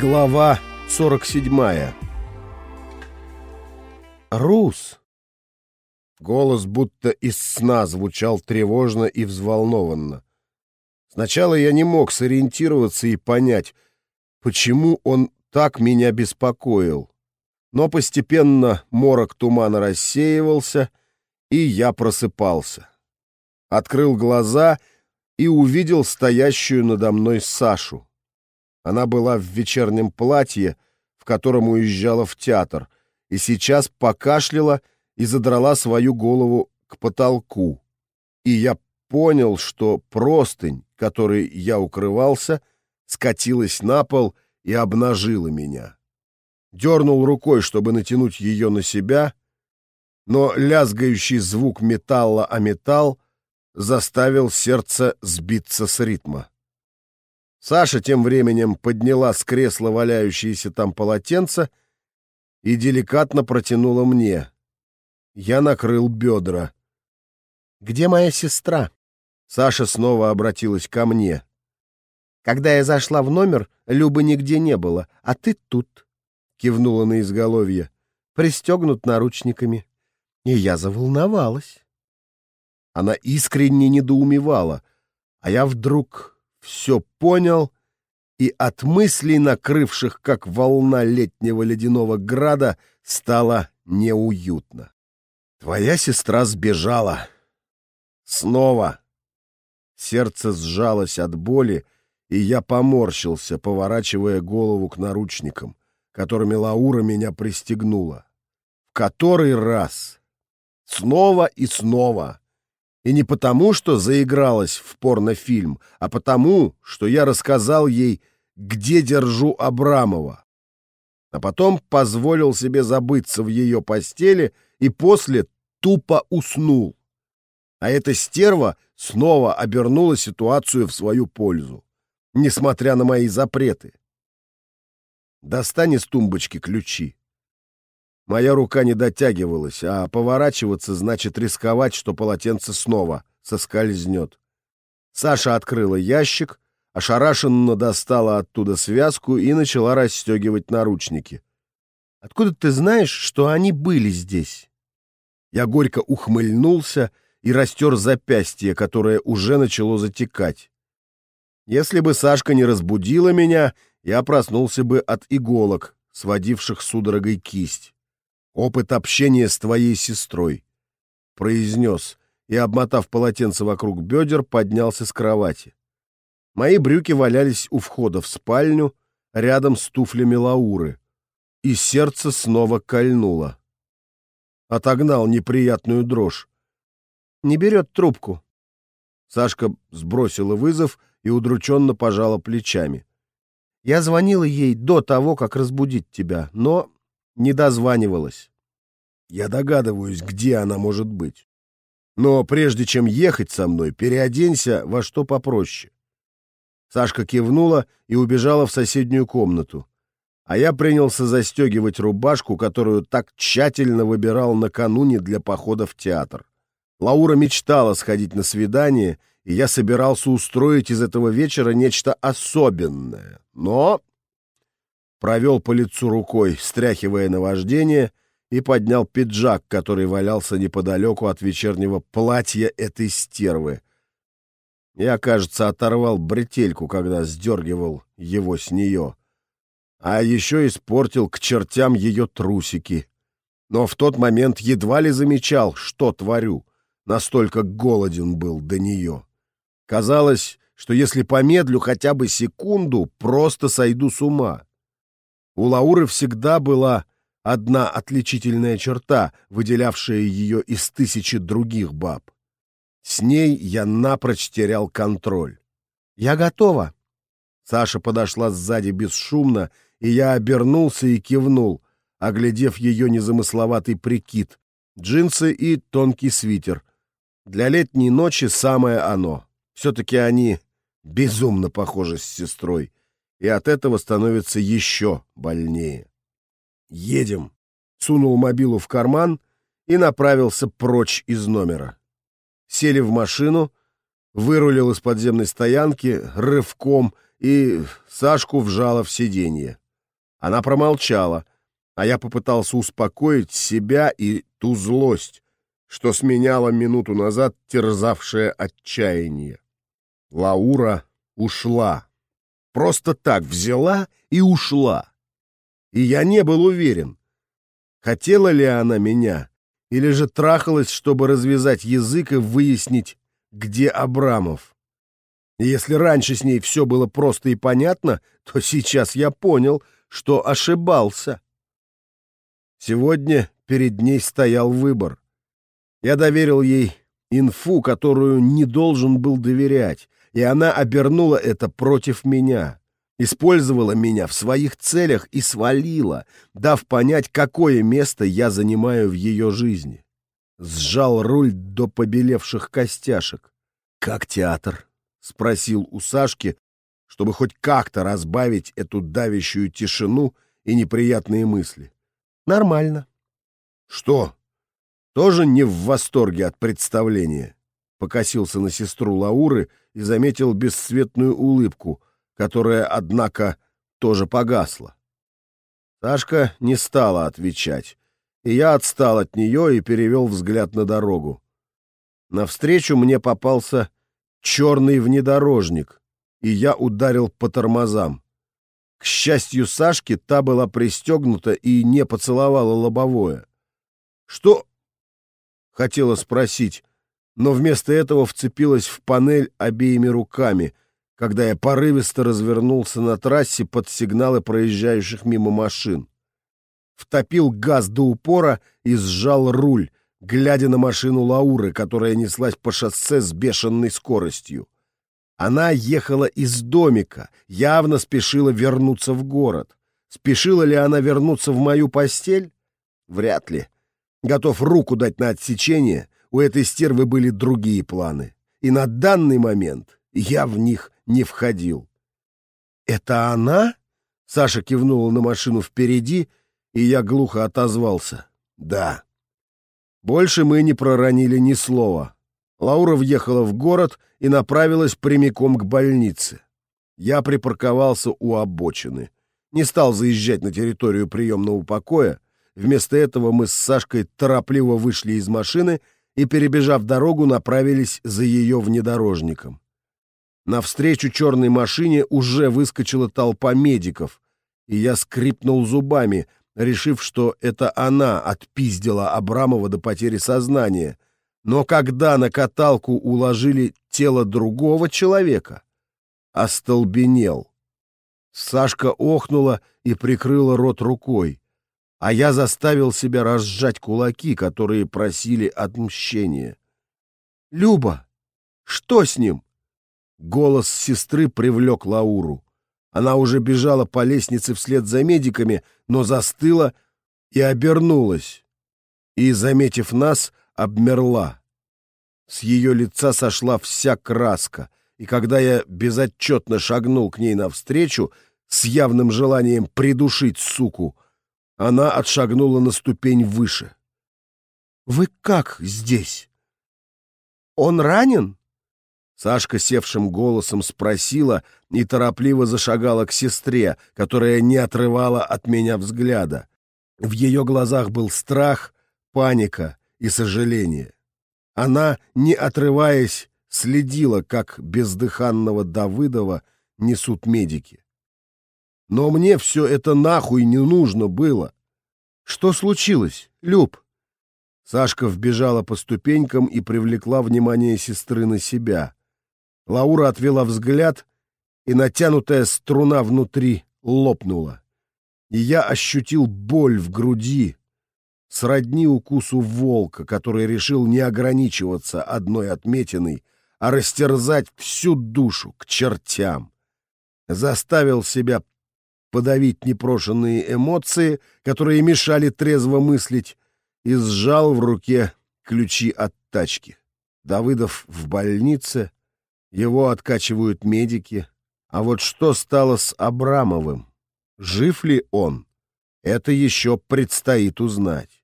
Глава 47 «Рус!» Голос будто из сна звучал тревожно и взволнованно. Сначала я не мог сориентироваться и понять, почему он так меня беспокоил. Но постепенно морок тумана рассеивался, и я просыпался. Открыл глаза и увидел стоящую надо мной Сашу. Она была в вечернем платье, в котором уезжала в театр, и сейчас покашляла и задрала свою голову к потолку. И я понял, что простынь, которой я укрывался, скатилась на пол и обнажила меня. Дернул рукой, чтобы натянуть ее на себя, но лязгающий звук металла о металл заставил сердце сбиться с ритма. Саша тем временем подняла с кресла валяющееся там полотенце и деликатно протянула мне. Я накрыл бедра. «Где моя сестра?» Саша снова обратилась ко мне. «Когда я зашла в номер, Любы нигде не было, а ты тут», — кивнула на изголовье, пристегнут наручниками. И я заволновалась. Она искренне недоумевала, а я вдруг все понял и от мыслей, накрывших как волна летнего ледяного града, стало неуютно. Твоя сестра сбежала. Снова. Сердце сжалось от боли, и я поморщился, поворачивая голову к наручникам, которыми Лаура меня пристегнула. В который раз. Снова и снова. И не потому, что заигралась в порнофильм, а потому, что я рассказал ей, где держу Абрамова. А потом позволил себе забыться в ее постели и после тупо уснул. А эта стерва снова обернула ситуацию в свою пользу, несмотря на мои запреты. Достань из тумбочки ключи. Моя рука не дотягивалась, а поворачиваться значит рисковать, что полотенце снова соскользнет. Саша открыла ящик, ошарашенно достала оттуда связку и начала расстегивать наручники. «Откуда ты знаешь, что они были здесь?» Я горько ухмыльнулся и растер запястье, которое уже начало затекать. Если бы Сашка не разбудила меня, я проснулся бы от иголок, сводивших судорогой кисть опыт общения с твоей сестрой», — произнес и, обмотав полотенце вокруг бедер, поднялся с кровати. Мои брюки валялись у входа в спальню, рядом с туфлями Лауры, и сердце снова кольнуло. Отогнал неприятную дрожь. «Не берет трубку». Сашка сбросила вызов и удрученно пожала плечами. «Я звонила ей до того, как разбудить тебя, но не дозванивалась. Я догадываюсь, где она может быть. Но прежде чем ехать со мной, переоденься во что попроще. Сашка кивнула и убежала в соседнюю комнату. А я принялся застегивать рубашку, которую так тщательно выбирал накануне для похода в театр. Лаура мечтала сходить на свидание, и я собирался устроить из этого вечера нечто особенное. Но провел по лицу рукой, стряхивая наваждение, и поднял пиджак, который валялся неподалеку от вечернего платья этой стервы. Я, кажется, оторвал бретельку, когда сдергивал его с нее. А еще испортил к чертям ее трусики. Но в тот момент едва ли замечал, что творю. Настолько голоден был до нее. Казалось, что если помедлю хотя бы секунду, просто сойду с ума. У Лауры всегда была одна отличительная черта, выделявшая ее из тысячи других баб. С ней я напрочь терял контроль. «Я готова!» Саша подошла сзади бесшумно, и я обернулся и кивнул, оглядев ее незамысловатый прикид, джинсы и тонкий свитер. Для летней ночи самое оно. Все-таки они безумно похожи с сестрой и от этого становится еще больнее. «Едем!» — сунул мобилу в карман и направился прочь из номера. Сели в машину, вырулил из подземной стоянки рывком и Сашку вжало в сиденье. Она промолчала, а я попытался успокоить себя и ту злость, что сменяла минуту назад терзавшее отчаяние. Лаура ушла. Просто так взяла и ушла. И я не был уверен, хотела ли она меня, или же трахалась, чтобы развязать язык и выяснить, где Абрамов. И если раньше с ней все было просто и понятно, то сейчас я понял, что ошибался. Сегодня перед ней стоял выбор. Я доверил ей инфу, которую не должен был доверять, и она обернула это против меня. Использовала меня в своих целях и свалила, дав понять, какое место я занимаю в ее жизни. Сжал руль до побелевших костяшек. «Как театр?» — спросил у Сашки, чтобы хоть как-то разбавить эту давящую тишину и неприятные мысли. «Нормально». «Что? Тоже не в восторге от представления?» Покосился на сестру Лауры и заметил бесцветную улыбку — которая, однако, тоже погасла. Сашка не стала отвечать, и я отстал от нее и перевел взгляд на дорогу. Навстречу мне попался черный внедорожник, и я ударил по тормозам. К счастью Сашки, та была пристегнута и не поцеловала лобовое. «Что?» — хотела спросить, но вместо этого вцепилась в панель обеими руками, когда я порывисто развернулся на трассе под сигналы проезжающих мимо машин. Втопил газ до упора и сжал руль, глядя на машину Лауры, которая неслась по шоссе с бешеной скоростью. Она ехала из домика, явно спешила вернуться в город. Спешила ли она вернуться в мою постель? Вряд ли. Готов руку дать на отсечение, у этой стервы были другие планы. И на данный момент я в них не входил. «Это она?» — Саша кивнула на машину впереди, и я глухо отозвался. «Да». Больше мы не проронили ни слова. Лаура въехала в город и направилась прямиком к больнице. Я припарковался у обочины. Не стал заезжать на территорию приемного покоя. Вместо этого мы с Сашкой торопливо вышли из машины и, перебежав дорогу, направились за ее внедорожником. Навстречу черной машине уже выскочила толпа медиков, и я скрипнул зубами, решив, что это она отпиздила Абрамова до потери сознания. Но когда на каталку уложили тело другого человека, остолбенел. Сашка охнула и прикрыла рот рукой, а я заставил себя разжать кулаки, которые просили отмщения. «Люба, что с ним?» Голос сестры привлек Лауру. Она уже бежала по лестнице вслед за медиками, но застыла и обернулась. И, заметив нас, обмерла. С ее лица сошла вся краска, и когда я безотчетно шагнул к ней навстречу с явным желанием придушить суку, она отшагнула на ступень выше. «Вы как здесь? Он ранен?» Сашка севшим голосом спросила и торопливо зашагала к сестре, которая не отрывала от меня взгляда. В ее глазах был страх, паника и сожаление. Она, не отрываясь, следила, как бездыханного Давыдова несут медики. Но мне все это нахуй не нужно было. Что случилось, Люб? Сашка вбежала по ступенькам и привлекла внимание сестры на себя. Лаура отвела взгляд, и натянутая струна внутри лопнула. И я ощутил боль в груди, сродни укусу волка, который решил не ограничиваться одной отметиной, а растерзать всю душу к чертям. Заставил себя подавить непрошенные эмоции, которые мешали трезво мыслить, и сжал в руке ключи от тачки. Давыдов в больнице — его откачивают медики. А вот что стало с Абрамовым? Жив ли он? Это еще предстоит узнать.